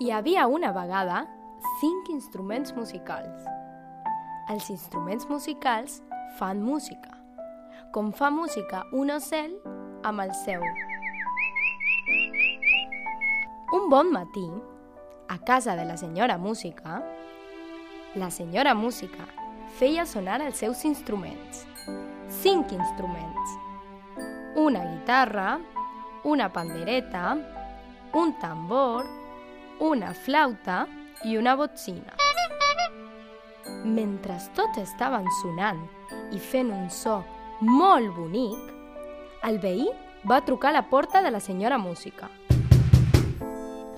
Hi havia una vegada cinc instruments musicals. Els instruments musicals fan música, com fa música un ocell amb el seu. Un bon matí, a casa de la senyora Música, la senyora Música feia sonar els seus instruments. Cinc instruments. Una guitarra, una pandereta, un tambor, una flauta i una botzina. Mentre tots estaven sonant i fent un so molt bonic, el veí va trucar a la porta de la senyora Música.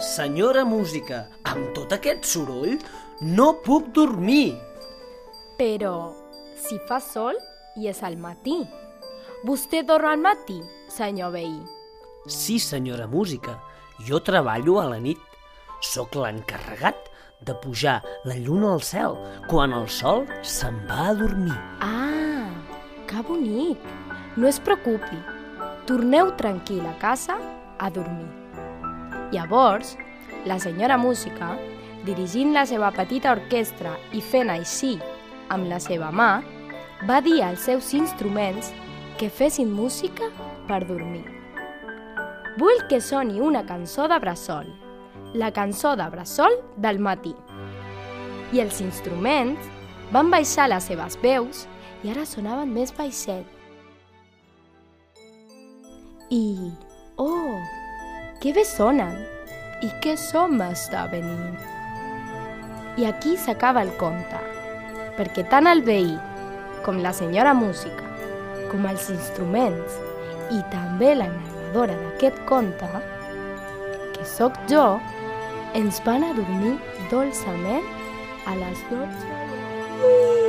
Senyora Música, amb tot aquest soroll no puc dormir. Però si fa sol i és al matí. Vostè dorm al matí, senyor veí. Sí, senyora Música, jo treballo a la nit. Sóc l'encarregat de pujar la lluna al cel quan el sol se'n va a dormir. Ah, que bonic! No es preocupi, torneu tranquil a casa a dormir. Llavors, la senyora Música, dirigint la seva petita orquestra i fent així amb la seva mà, va dir als seus instruments que fessin música per dormir. Vull que soni una cançó de bressol, la cançó de bressol del matí. I els instruments van baixar les seves veus i ara sonaven més baixet. I, oh, que bé sonen! I què so m'està venint? I aquí s'acaba el conte, perquè tant el veí com la senyora música, com els instruments i també la narradora d'aquest conte, que sóc jo, ens van a dormir dolçament a les 12.